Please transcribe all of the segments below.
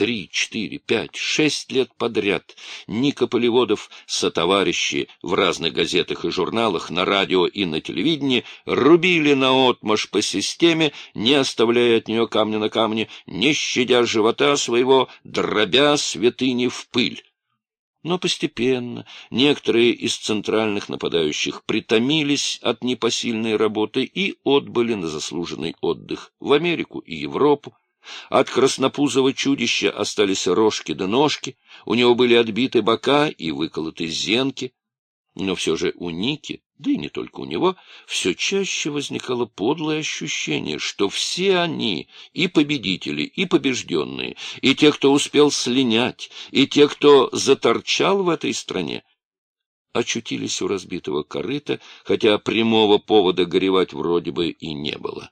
три, четыре, пять, шесть лет подряд Ника Полеводов сотоварищи в разных газетах и журналах, на радио и на телевидении рубили наотмашь по системе, не оставляя от нее камня на камне, не щадя живота своего, дробя святыни в пыль. Но постепенно некоторые из центральных нападающих притомились от непосильной работы и отбыли на заслуженный отдых в Америку и Европу, от краснопузого чудища остались рожки да ножки, у него были отбиты бока и выколоты зенки. Но все же у Ники, да и не только у него, все чаще возникало подлое ощущение, что все они, и победители, и побежденные, и те, кто успел слинять, и те, кто заторчал в этой стране, очутились у разбитого корыта, хотя прямого повода горевать вроде бы и не было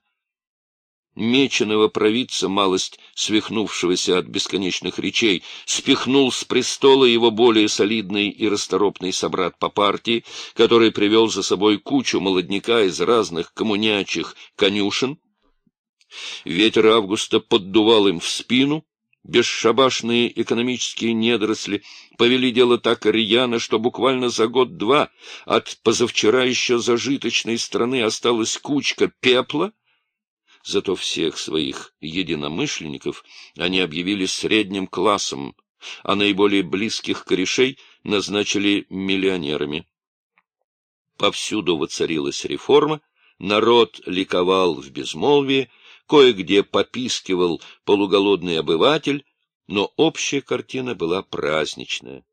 меченого провидца, малость свихнувшегося от бесконечных речей, спихнул с престола его более солидный и расторопный собрат по партии, который привел за собой кучу молодняка из разных коммунячих конюшен. Ветер августа поддувал им в спину, бесшабашные экономические недоросли повели дело так рьяно, что буквально за год-два от позавчера еще зажиточной страны осталась кучка пепла, Зато всех своих единомышленников они объявили средним классом, а наиболее близких корешей назначили миллионерами. Повсюду воцарилась реформа, народ ликовал в безмолвии, кое-где попискивал полуголодный обыватель, но общая картина была праздничная.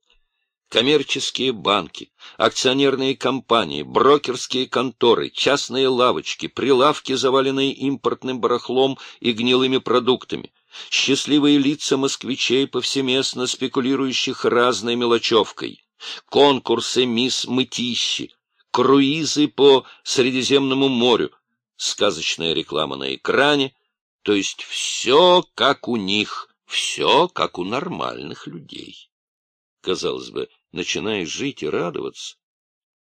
Коммерческие банки, акционерные компании, брокерские конторы, частные лавочки, прилавки, заваленные импортным барахлом и гнилыми продуктами, счастливые лица москвичей, повсеместно спекулирующих разной мелочевкой, конкурсы мисс Мытищи, круизы по Средиземному морю, сказочная реклама на экране, то есть все как у них, все как у нормальных людей. Казалось бы, начинаешь жить и радоваться.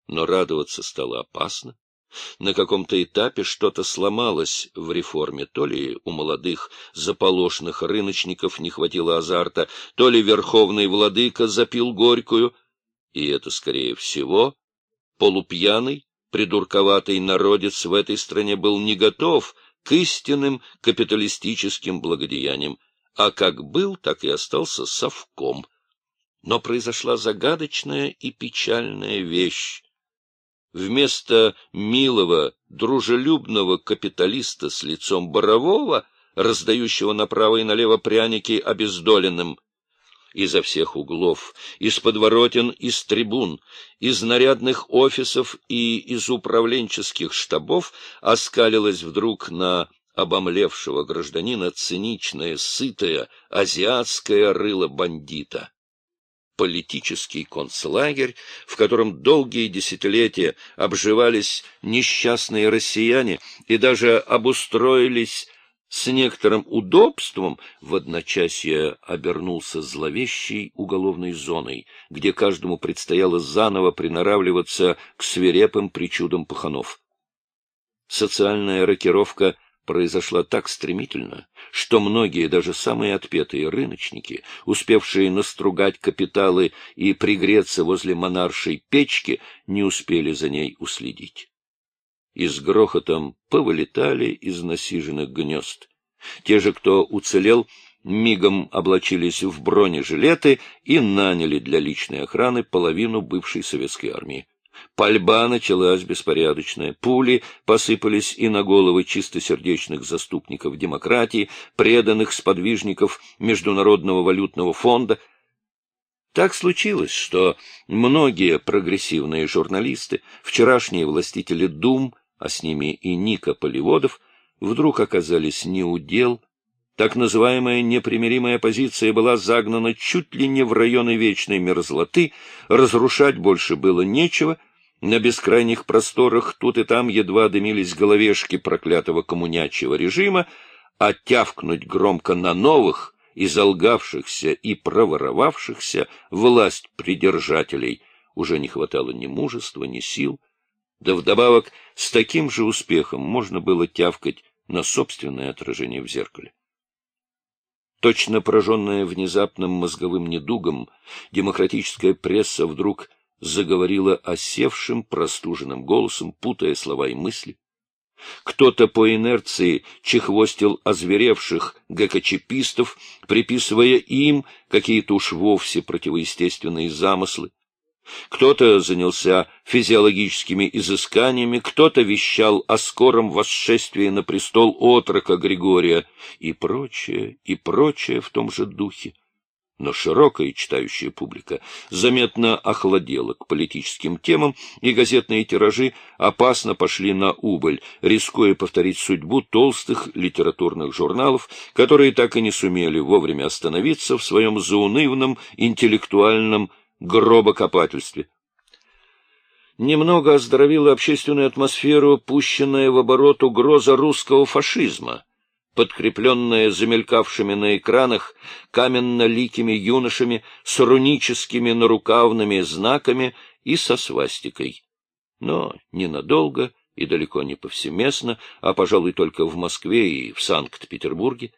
Но радоваться стало опасно. На каком-то этапе что-то сломалось в реформе. То ли у молодых заполошных рыночников не хватило азарта, то ли верховный владыка запил горькую. И это, скорее всего, полупьяный, придурковатый народец в этой стране был не готов к истинным капиталистическим благодеяниям, а как был, так и остался совком — но произошла загадочная и печальная вещь. Вместо милого, дружелюбного капиталиста с лицом борового, раздающего направо и налево пряники обездоленным, изо всех углов, из подворотен, из трибун, из нарядных офисов и из управленческих штабов оскалилась вдруг на обомлевшего гражданина циничное, сытое, азиатское рыло бандита политический концлагерь, в котором долгие десятилетия обживались несчастные россияне и даже обустроились с некоторым удобством, в одночасье обернулся зловещей уголовной зоной, где каждому предстояло заново приноравливаться к свирепым причудам паханов. Социальная рокировка — произошла так стремительно, что многие, даже самые отпетые рыночники, успевшие настругать капиталы и пригреться возле монаршей печки, не успели за ней уследить. И с грохотом повылетали из насиженных гнезд. Те же, кто уцелел, мигом облачились в бронежилеты и наняли для личной охраны половину бывшей советской армии. Пальба началась беспорядочная. Пули посыпались и на головы чистосердечных заступников демократии, преданных сподвижников Международного валютного фонда. Так случилось, что многие прогрессивные журналисты, вчерашние властители Дум, а с ними и Ника Поливодов, вдруг оказались неудел. Так называемая непримиримая оппозиция была загнана чуть ли не в районы вечной мерзлоты, разрушать больше было нечего — на бескрайних просторах тут и там едва дымились головешки проклятого коммунячего режима, а тявкнуть громко на новых, изолгавшихся и проворовавшихся власть придержателей уже не хватало ни мужества, ни сил, да вдобавок с таким же успехом можно было тявкать на собственное отражение в зеркале. Точно пораженная внезапным мозговым недугом, демократическая пресса вдруг заговорила осевшим простуженным голосом, путая слова и мысли. Кто-то по инерции чехвостил озверевших ГКЧПистов, приписывая им какие-то уж вовсе противоестественные замыслы. Кто-то занялся физиологическими изысканиями, кто-то вещал о скором восшествии на престол отрока Григория и прочее, и прочее в том же духе но широкая читающая публика заметно охладела к политическим темам, и газетные тиражи опасно пошли на убыль, рискуя повторить судьбу толстых литературных журналов, которые так и не сумели вовремя остановиться в своем заунывном интеллектуальном гробокопательстве. Немного оздоровила общественную атмосферу, пущенная в оборот угроза русского фашизма — подкрепленная замелькавшими на экранах каменно-ликими юношами с руническими нарукавными знаками и со свастикой. Но ненадолго и далеко не повсеместно, а, пожалуй, только в Москве и в Санкт-Петербурге.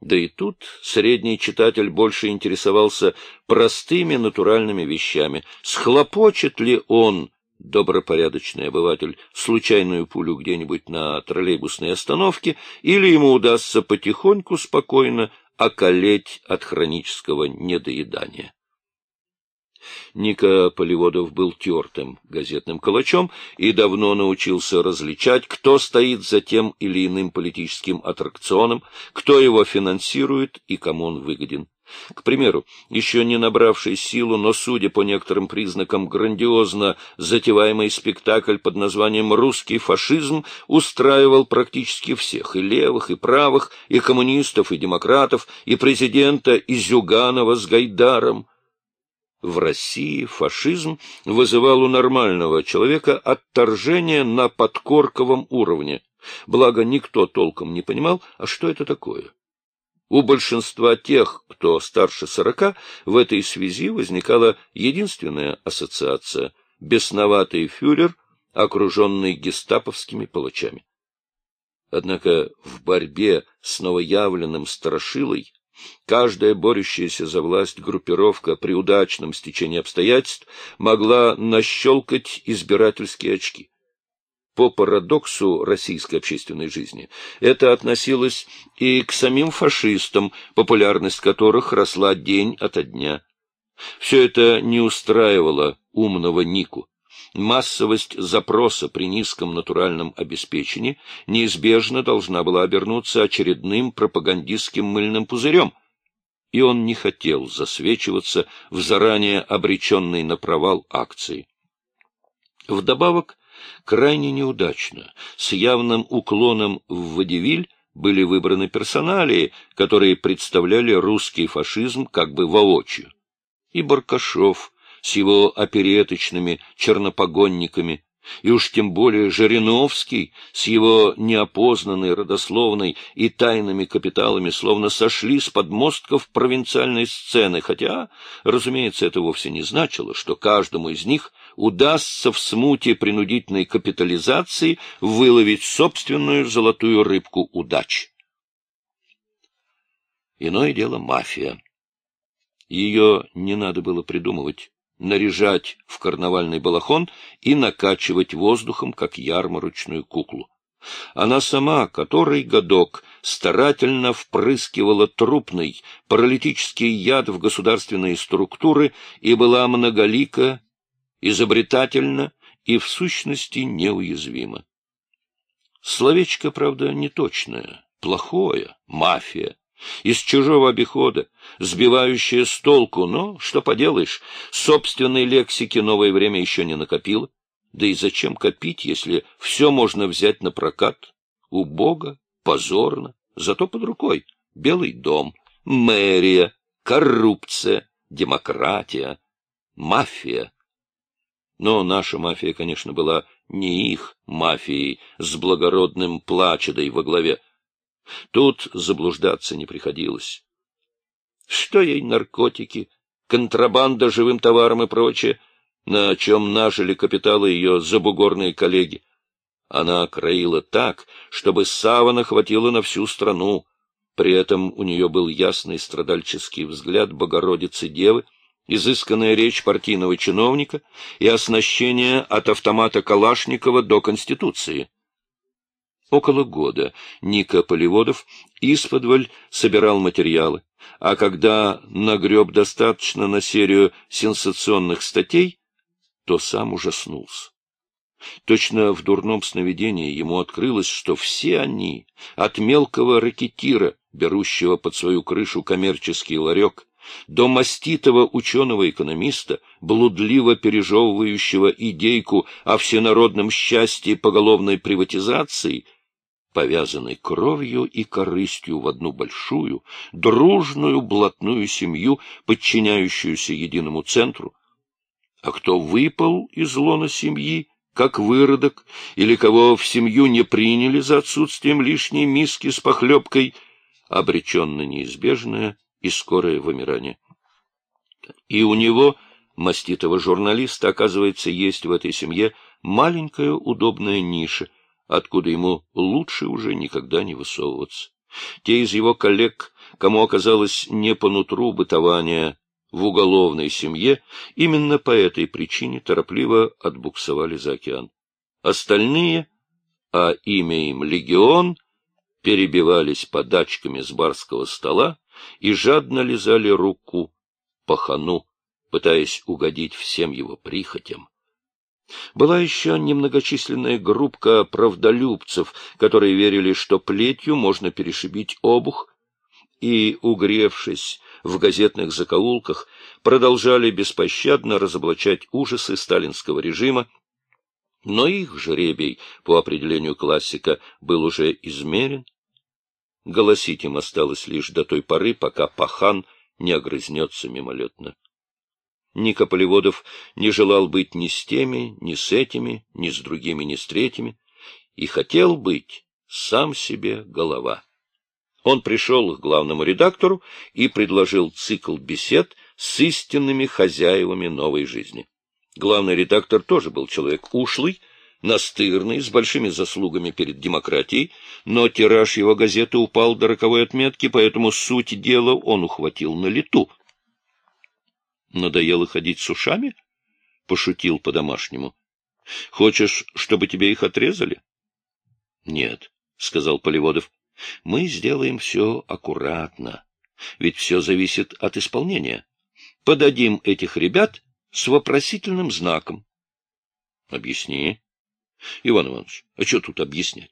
Да и тут средний читатель больше интересовался простыми натуральными вещами. Схлопочет ли он добропорядочный обыватель случайную пулю где-нибудь на троллейбусной остановке, или ему удастся потихоньку, спокойно околеть от хронического недоедания. Ника Поливодов был тертым газетным калачом и давно научился различать, кто стоит за тем или иным политическим аттракционом, кто его финансирует и кому он выгоден. К примеру, еще не набравший силу, но, судя по некоторым признакам, грандиозно затеваемый спектакль под названием «Русский фашизм» устраивал практически всех, и левых, и правых, и коммунистов, и демократов, и президента Изюганова с Гайдаром. В России фашизм вызывал у нормального человека отторжение на подкорковом уровне, благо никто толком не понимал, а что это такое. У большинства тех, кто старше сорока, в этой связи возникала единственная ассоциация — бесноватый фюрер, окруженный гестаповскими палачами. Однако в борьбе с новоявленным страшилой каждая борющаяся за власть группировка при удачном стечении обстоятельств могла нащелкать избирательские очки. По парадоксу российской общественной жизни это относилось и к самим фашистам, популярность которых росла день ото дня. Все это не устраивало умного Нику. Массовость запроса при низком натуральном обеспечении неизбежно должна была обернуться очередным пропагандистским мыльным пузырем, и он не хотел засвечиваться в заранее обреченной на провал акции. Вдобавок, крайне неудачно, с явным уклоном в водевиль, были выбраны персоналии, которые представляли русский фашизм как бы воочию. И Баркашов с его опереточными чернопогонниками, и уж тем более Жириновский с его неопознанной родословной и тайными капиталами словно сошли с подмостков провинциальной сцены, хотя, разумеется, это вовсе не значило, что каждому из них удастся в смуте принудительной капитализации выловить собственную золотую рыбку удачи. Иное дело мафия. Ее не надо было придумывать наряжать в карнавальный балахон и накачивать воздухом, как ярмарочную куклу. Она сама, который годок, старательно впрыскивала трупный паралитический яд в государственные структуры и была многолика, изобретательна и в сущности неуязвима. Словечко, правда, неточное, плохое, мафия из чужого обихода, сбивающая с толку, но, что поделаешь, собственной лексики новое время еще не накопило. Да и зачем копить, если все можно взять на прокат? Убого, позорно, зато под рукой. Белый дом, мэрия, коррупция, демократия, мафия. Но наша мафия, конечно, была не их мафией с благородным плачедой во главе. Тут заблуждаться не приходилось. Что ей наркотики, контрабанда живым товаром и прочее, на чем нажили капиталы ее забугорные коллеги? Она кроила так, чтобы савана хватило на всю страну. При этом у нее был ясный страдальческий взгляд Богородицы Девы, изысканная речь партийного чиновника и оснащение от автомата Калашникова до Конституции. Около года Ника Полеводов исподволь собирал материалы, а когда нагреб достаточно на серию сенсационных статей, то сам ужаснулся. Точно в дурном сновидении ему открылось, что все они, от мелкого ракетира, берущего под свою крышу коммерческий ларек, до маститого ученого-экономиста, блудливо пережевывающего идейку о всенародном счастье поголовной приватизации, повязанной кровью и корыстью в одну большую, дружную блатную семью, подчиняющуюся единому центру, а кто выпал из лона семьи, как выродок, или кого в семью не приняли за отсутствием лишней миски с похлебкой, обречен на неизбежное и скорое вымирание. И у него, маститого журналиста, оказывается, есть в этой семье маленькая удобная ниша, откуда ему лучше уже никогда не высовываться. Те из его коллег, кому оказалось не по нутру бытования в уголовной семье, именно по этой причине торопливо отбуксовали за океан. Остальные, а имя им «Легион», перебивались подачками с барского стола и жадно лизали руку пахану, пытаясь угодить всем его прихотям. Была еще немногочисленная группка правдолюбцев, которые верили, что плетью можно перешибить обух, и, угревшись в газетных закоулках, продолжали беспощадно разоблачать ужасы сталинского режима, но их жребий, по определению классика, был уже измерен. Голосить им осталось лишь до той поры, пока пахан не огрызнется мимолетно. Ника Полеводов не желал быть ни с теми, ни с этими, ни с другими, ни с третьими, и хотел быть сам себе голова. Он пришел к главному редактору и предложил цикл бесед с истинными хозяевами новой жизни. Главный редактор тоже был человек ушлый, настырный, с большими заслугами перед демократией, но тираж его газеты упал до роковой отметки, поэтому суть дела он ухватил на лету. «Надоело ходить с ушами?» — пошутил по-домашнему. «Хочешь, чтобы тебе их отрезали?» «Нет», — сказал Поливодов. Мы сделаем все аккуратно, ведь все зависит от исполнения. Подадим этих ребят с вопросительным знаком. Объясни. Иван Иванович, а что тут объяснять?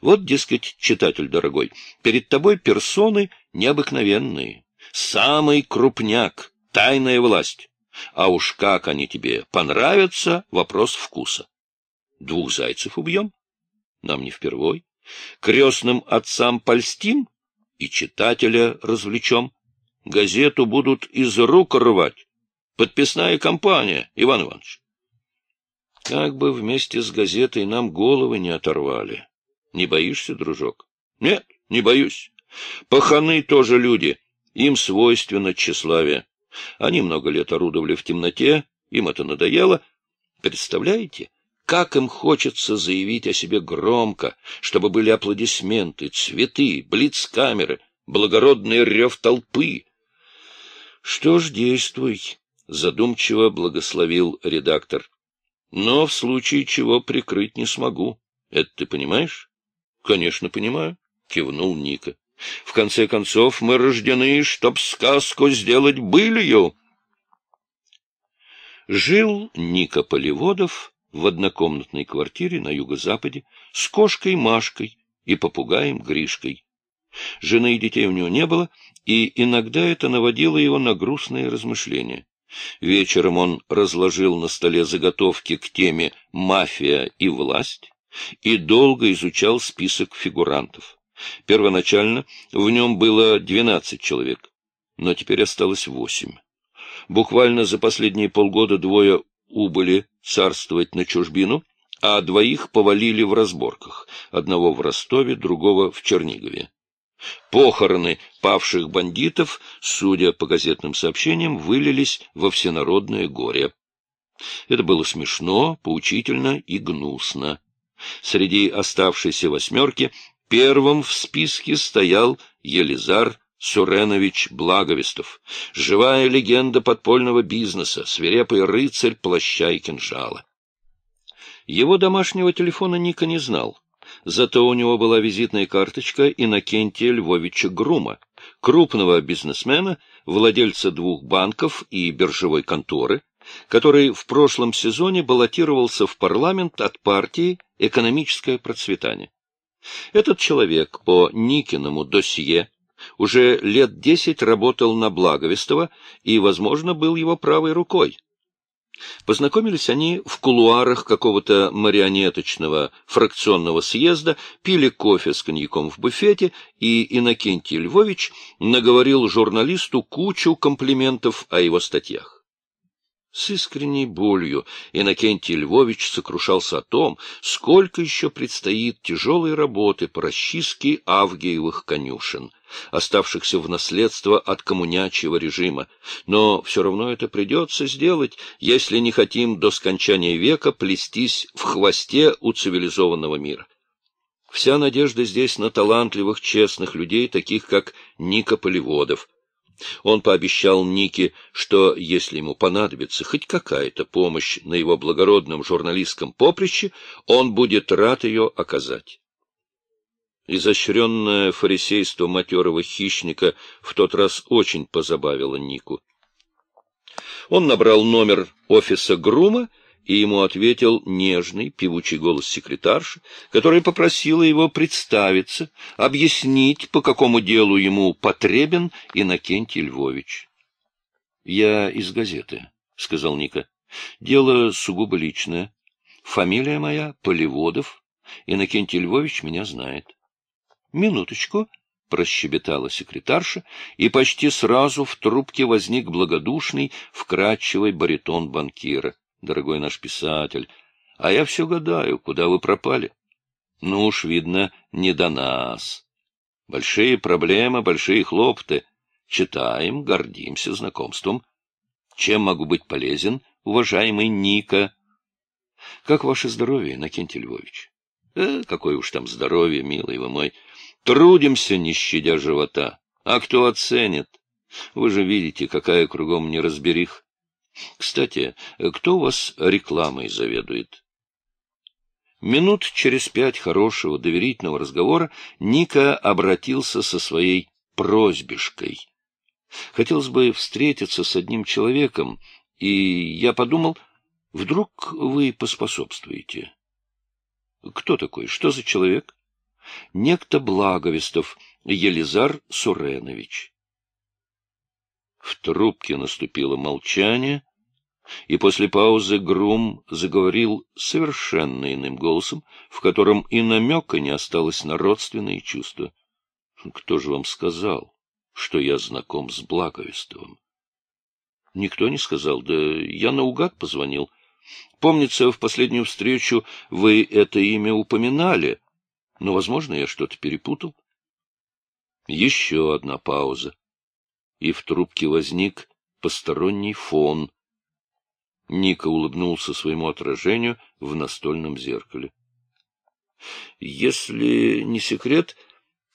Вот, дескать, читатель дорогой, перед тобой персоны необыкновенные, самый крупняк, тайная власть. А уж как они тебе понравятся — вопрос вкуса. Двух зайцев убьем? Нам не впервой. Крестным отцам польстим и читателя развлечем. Газету будут из рук рвать. Подписная компания, Иван Иванович. Как бы вместе с газетой нам головы не оторвали. Не боишься, дружок? Нет, не боюсь. Паханы тоже люди. Им свойственно тщеславие. Они много лет орудовали в темноте, им это надоело. Представляете? Как им хочется заявить о себе громко, чтобы были аплодисменты, цветы, блиц-камеры, благородный рев толпы. Что ж, действуй, — задумчиво благословил редактор. Но в случае чего прикрыть не смогу. Это ты понимаешь? Конечно, понимаю, — кивнул Ника. В конце концов, мы рождены, чтоб сказку сделать былью. Жил Ника Полеводов в однокомнатной квартире на юго-западе с кошкой Машкой и попугаем Гришкой. Жены и детей у него не было, и иногда это наводило его на грустные размышления. Вечером он разложил на столе заготовки к теме «Мафия и власть» и долго изучал список фигурантов. Первоначально в нем было двенадцать человек, но теперь осталось восемь. Буквально за последние полгода двое убыли царствовать на чужбину, а двоих повалили в разборках, одного в Ростове, другого в Чернигове. Похороны павших бандитов, судя по газетным сообщениям, вылились во всенародное горе. Это было смешно, поучительно и гнусно. Среди оставшейся восьмерки первым в списке стоял Елизар Суренович Благовестов, живая легенда подпольного бизнеса, свирепый рыцарь плаща и кинжала. Его домашнего телефона Ника не знал, зато у него была визитная карточка Иннокентия Львовича Грума, крупного бизнесмена, владельца двух банков и биржевой конторы, который в прошлом сезоне баллотировался в парламент от партии «Экономическое процветание». Этот человек по Никиному досье уже лет десять работал на Благовестова и, возможно, был его правой рукой. Познакомились они в кулуарах какого-то марионеточного фракционного съезда, пили кофе с коньяком в буфете, и Иннокентий Львович наговорил журналисту кучу комплиментов о его статьях. С искренней болью Иннокентий Львович сокрушался о том, сколько еще предстоит тяжелой работы по расчистке Авгиевых конюшен, оставшихся в наследство от коммунячьего режима. Но все равно это придется сделать, если не хотим до скончания века плестись в хвосте у цивилизованного мира. Вся надежда здесь на талантливых, честных людей, таких как Ника Полеводов — он пообещал Нике, что если ему понадобится хоть какая-то помощь на его благородном журналистском поприще, он будет рад ее оказать. Изощренное фарисейство матерого хищника в тот раз очень позабавило Нику. Он набрал номер офиса Грума и ему ответил нежный, певучий голос секретарши, которая попросила его представиться, объяснить, по какому делу ему потребен Иннокентий Львович. — Я из газеты, — сказал Ника. — Дело сугубо личное. Фамилия моя Полеводов. Иннокентий Львович меня знает. — Минуточку, — прощебетала секретарша, и почти сразу в трубке возник благодушный, вкрадчивый баритон банкира дорогой наш писатель, а я все гадаю, куда вы пропали. Ну уж, видно, не до нас. Большие проблемы, большие хлопоты. Читаем, гордимся знакомством. Чем могу быть полезен, уважаемый Ника? Как ваше здоровье, Накентий Львович? Э, какое уж там здоровье, милый вы мой. Трудимся, не щадя живота. А кто оценит? Вы же видите, какая кругом неразберих. Кстати, кто у вас рекламой заведует? Минут через пять хорошего доверительного разговора Ника обратился со своей просьбишкой. Хотелось бы встретиться с одним человеком, и я подумал, вдруг вы поспособствуете. Кто такой? Что за человек? Некто Благовестов Елизар Суренович. В трубке наступило молчание, и после паузы Грум заговорил совершенно иным голосом, в котором и намека не осталось на родственные чувства. — Кто же вам сказал, что я знаком с Благовестовым? — Никто не сказал, да я наугад позвонил. Помнится, в последнюю встречу вы это имя упоминали, но, возможно, я что-то перепутал. Еще одна пауза и в трубке возник посторонний фон. Ника улыбнулся своему отражению в настольном зеркале. — Если не секрет,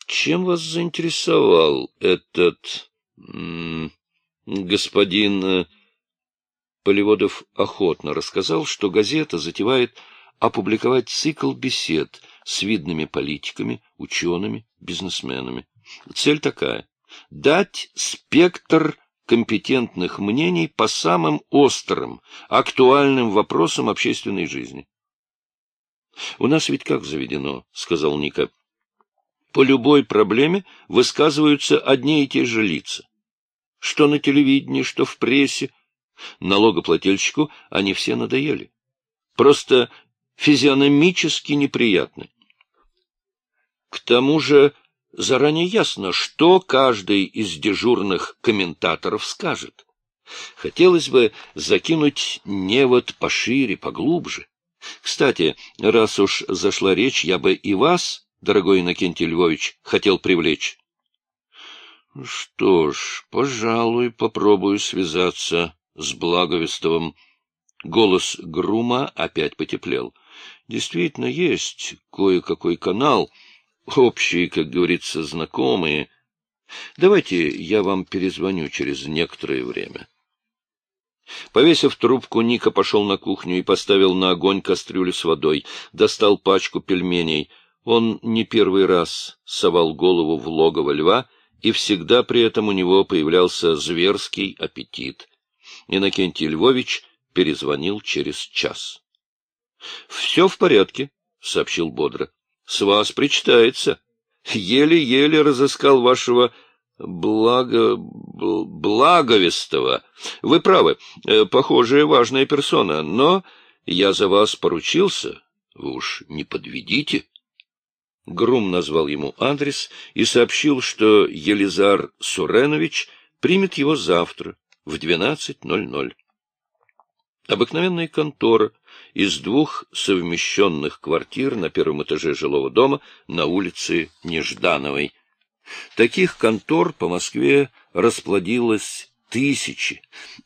чем вас заинтересовал этот... господин... Э, Полеводов охотно рассказал, что газета затевает опубликовать цикл бесед с видными политиками, учеными, бизнесменами. Цель такая дать спектр компетентных мнений по самым острым, актуальным вопросам общественной жизни. — У нас ведь как заведено, — сказал Ника. — По любой проблеме высказываются одни и те же лица. Что на телевидении, что в прессе. Налогоплательщику они все надоели. Просто физиономически неприятны. К тому же заранее ясно, что каждый из дежурных комментаторов скажет. Хотелось бы закинуть невод пошире, поглубже. Кстати, раз уж зашла речь, я бы и вас, дорогой Иннокентий Львович, хотел привлечь. Что ж, пожалуй, попробую связаться с Благовестовым. Голос Грума опять потеплел. Действительно, есть кое-какой канал — общие, как говорится, знакомые. Давайте я вам перезвоню через некоторое время. Повесив трубку, Ника пошел на кухню и поставил на огонь кастрюлю с водой, достал пачку пельменей. Он не первый раз совал голову в логово льва, и всегда при этом у него появлялся зверский аппетит. Иннокентий Львович перезвонил через час. — Все в порядке, — сообщил бодро. — С вас причитается. Еле-еле разыскал вашего Благо... Благовестова. Вы правы, э, похожая важная персона, но я за вас поручился, вы уж не подведите. Грум назвал ему адрес и сообщил, что Елизар Суренович примет его завтра в 12.00. Обыкновенная контора из двух совмещенных квартир на первом этаже жилого дома на улице Неждановой. Таких контор по Москве расплодилось тысячи.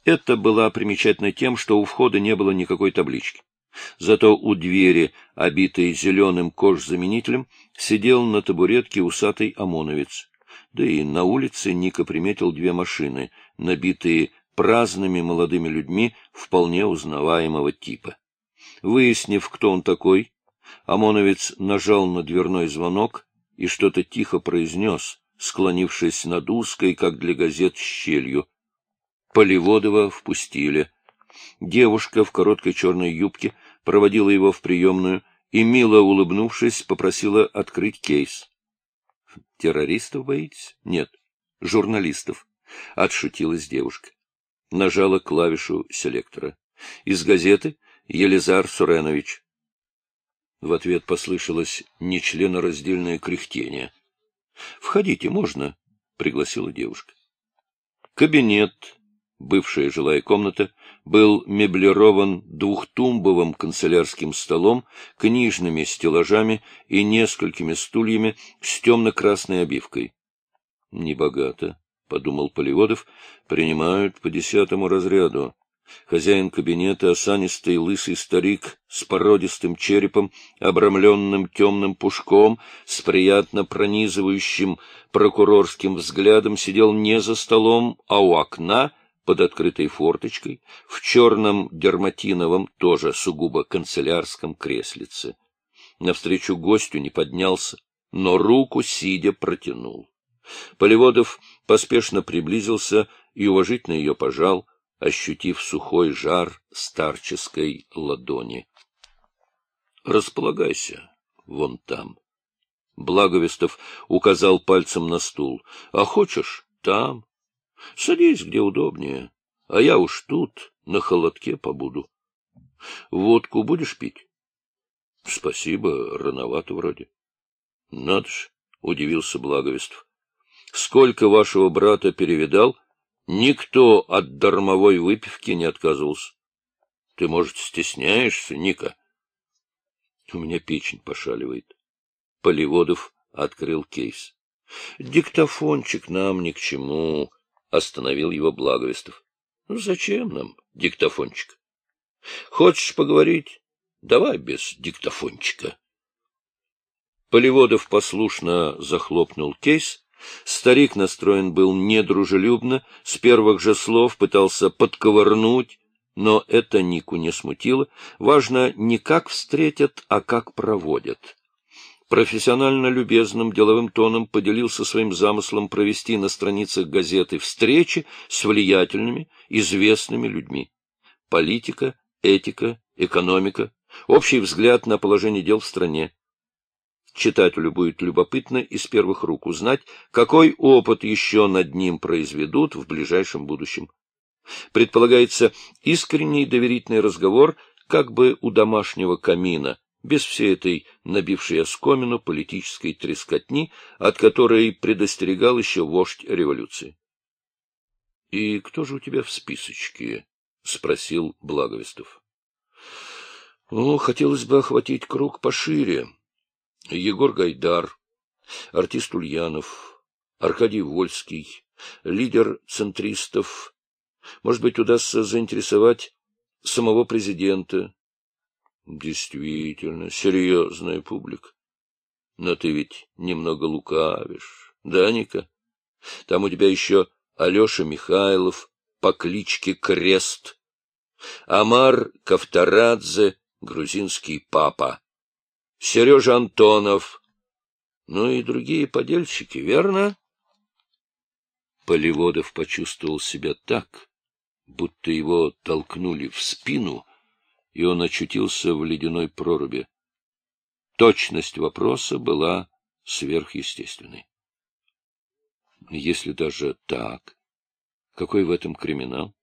Это было примечательно тем, что у входа не было никакой таблички. Зато у двери, обитой зеленым кожзаменителем, сидел на табуретке усатый ОМОНовец. Да и на улице Ника приметил две машины, набитые праздными молодыми людьми вполне узнаваемого типа. Выяснив, кто он такой, ОМОНовец нажал на дверной звонок и что-то тихо произнес, склонившись над узкой, как для газет, щелью. Поливодова впустили. Девушка в короткой черной юбке проводила его в приемную и, мило улыбнувшись, попросила открыть кейс. — Террористов боитесь? — Нет. — Журналистов. — отшутилась девушка. Нажала клавишу селектора. Из газеты Елизар Суренович. В ответ послышалось нечленораздельное кряхтение. — Входите, можно? — пригласила девушка. Кабинет, бывшая жилая комната, был меблирован двухтумбовым канцелярским столом, книжными стеллажами и несколькими стульями с темно-красной обивкой. — Небогато, — подумал Поливодов, — принимают по десятому разряду. Хозяин кабинета, осанистый лысый старик с породистым черепом, обрамленным темным пушком, с приятно пронизывающим прокурорским взглядом, сидел не за столом, а у окна, под открытой форточкой, в черном дерматиновом, тоже сугубо канцелярском креслице. Навстречу гостю не поднялся, но руку, сидя, протянул. Полеводов поспешно приблизился и уважительно ее пожал, ощутив сухой жар старческой ладони. — Располагайся вон там. Благовестов указал пальцем на стул. — А хочешь — там. Садись, где удобнее, а я уж тут на холодке побуду. Водку будешь пить? — Спасибо, рановато вроде. — Надо ж, — удивился Благовестов. — Сколько вашего брата перевидал, Никто от дармовой выпивки не отказывался. Ты, может, стесняешься, Ника? У меня печень пошаливает. Поливодов открыл кейс. Диктофончик нам ни к чему, остановил его Благовестов. Ну, зачем нам диктофончик? Хочешь поговорить? Давай без диктофончика. Поливодов послушно захлопнул кейс Старик настроен был недружелюбно, с первых же слов пытался подковырнуть, но это Нику не смутило. Важно не как встретят, а как проводят. Профессионально любезным деловым тоном поделился своим замыслом провести на страницах газеты встречи с влиятельными, известными людьми. Политика, этика, экономика, общий взгляд на положение дел в стране. Читателю будет любопытно из первых рук узнать, какой опыт еще над ним произведут в ближайшем будущем. Предполагается искренний доверительный разговор как бы у домашнего камина, без всей этой набившей оскомину политической трескотни, от которой предостерегал еще вождь революции. — И кто же у тебя в списочке? — спросил Благовестов. — Ну, хотелось бы охватить круг пошире. Егор Гайдар, артист Ульянов, Аркадий Вольский, лидер центристов. Может быть, удастся заинтересовать самого президента. Действительно, серьезная публика. Но ты ведь немного лукавишь, да, Ника? Там у тебя еще Алеша Михайлов по кличке Крест, Амар Кавторадзе, грузинский папа, Сережа Антонов, ну и другие подельщики, верно? Поливодов почувствовал себя так, будто его толкнули в спину, и он очутился в ледяной проруби. Точность вопроса была сверхъестественной. Если даже так, какой в этом криминал?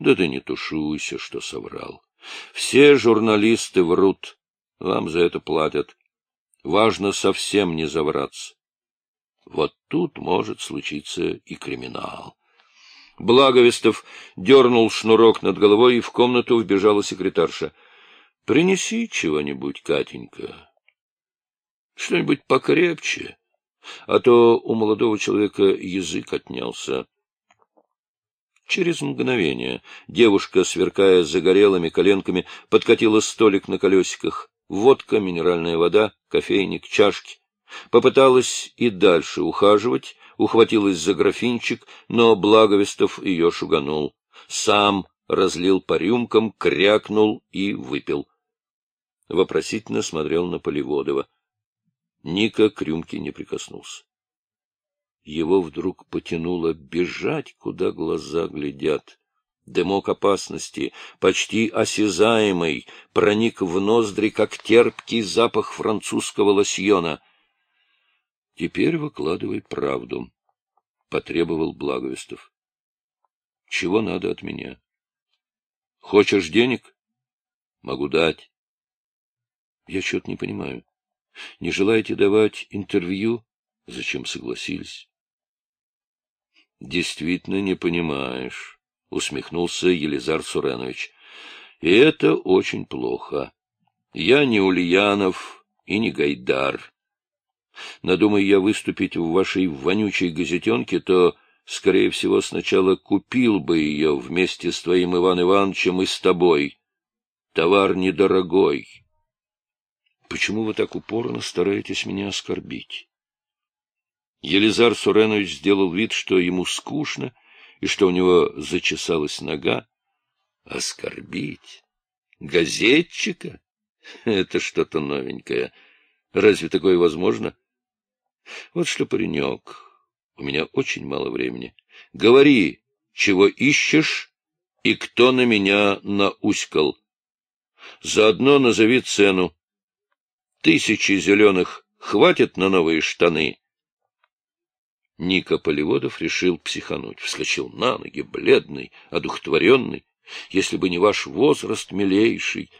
Да ты не тушуйся, что соврал. Все журналисты врут, вам за это платят. Важно совсем не завраться. Вот тут может случиться и криминал. Благовестов дернул шнурок над головой, и в комнату вбежала секретарша. — Принеси чего-нибудь, Катенька. Что-нибудь покрепче, а то у молодого человека язык отнялся. Через мгновение девушка, сверкая загорелыми коленками, подкатила столик на колесиках. Водка, минеральная вода, кофейник, чашки. Попыталась и дальше ухаживать, ухватилась за графинчик, но Благовестов ее шуганул. Сам разлил по рюмкам, крякнул и выпил. Вопросительно смотрел на Полеводова. Ника к рюмке не прикоснулся. Его вдруг потянуло бежать, куда глаза глядят. Дымок опасности, почти осязаемый, проник в ноздри, как терпкий запах французского лосьона — Теперь выкладывай правду, — потребовал Благовестов. — Чего надо от меня? Хочешь денег? Могу дать. Я что-то не понимаю. Не желаете давать интервью? Зачем согласились? — Действительно не понимаешь, — усмехнулся Елизар Суренович. — И это очень плохо. Я не Ульянов и не Гайдар. Надумай я выступить в вашей вонючей газетенке, то, скорее всего, сначала купил бы ее вместе с твоим Иван Ивановичем и с тобой. Товар недорогой. Почему вы так упорно стараетесь меня оскорбить? Елизар Суренович сделал вид, что ему скучно, и что у него зачесалась нога. Оскорбить? Газетчика? Это что-то новенькое. Разве такое возможно? Вот что, паренек, у меня очень мало времени. Говори, чего ищешь и кто на меня науськал. Заодно назови цену. Тысячи зеленых хватит на новые штаны. Ника Полеводов решил психануть. Вскочил на ноги, бледный, одухотворенный. Если бы не ваш возраст, милейший,